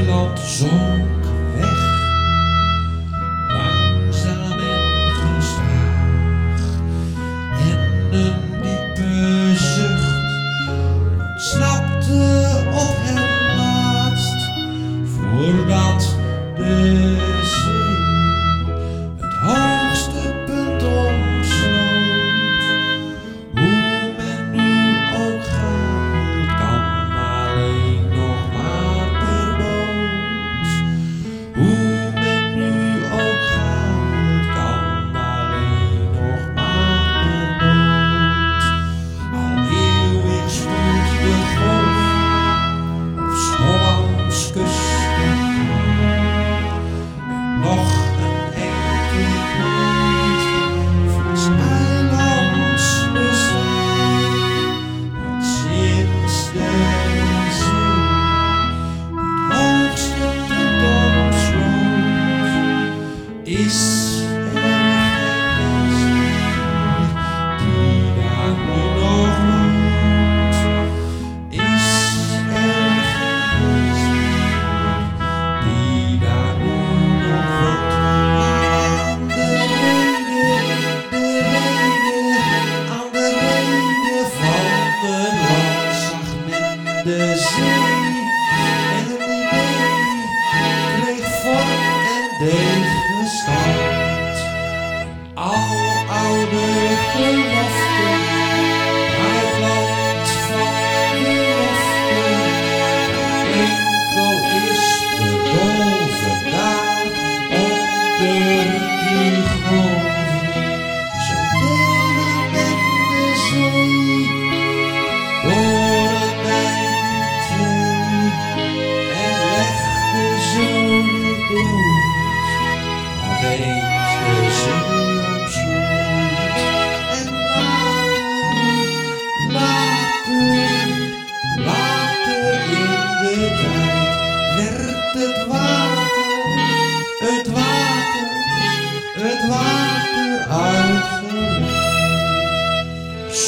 eiland zonk weg. Langzaam en gestaag. En een diepe zucht ontsnapte op hem.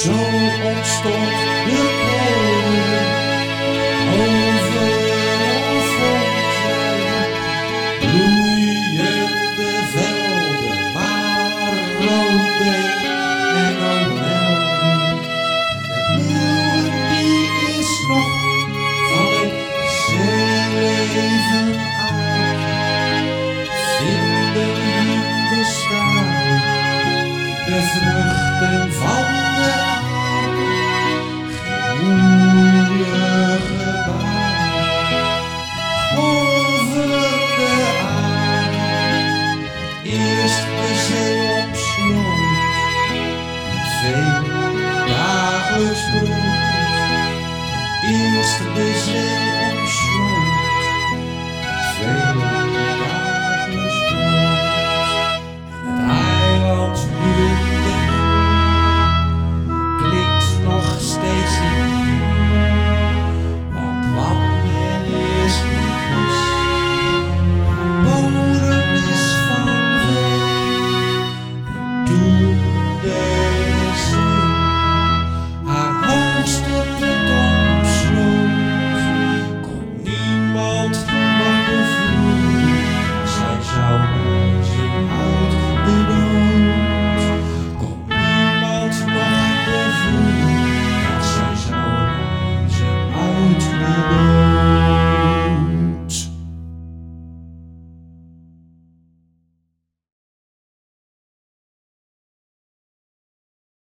Zo ontstond. 是。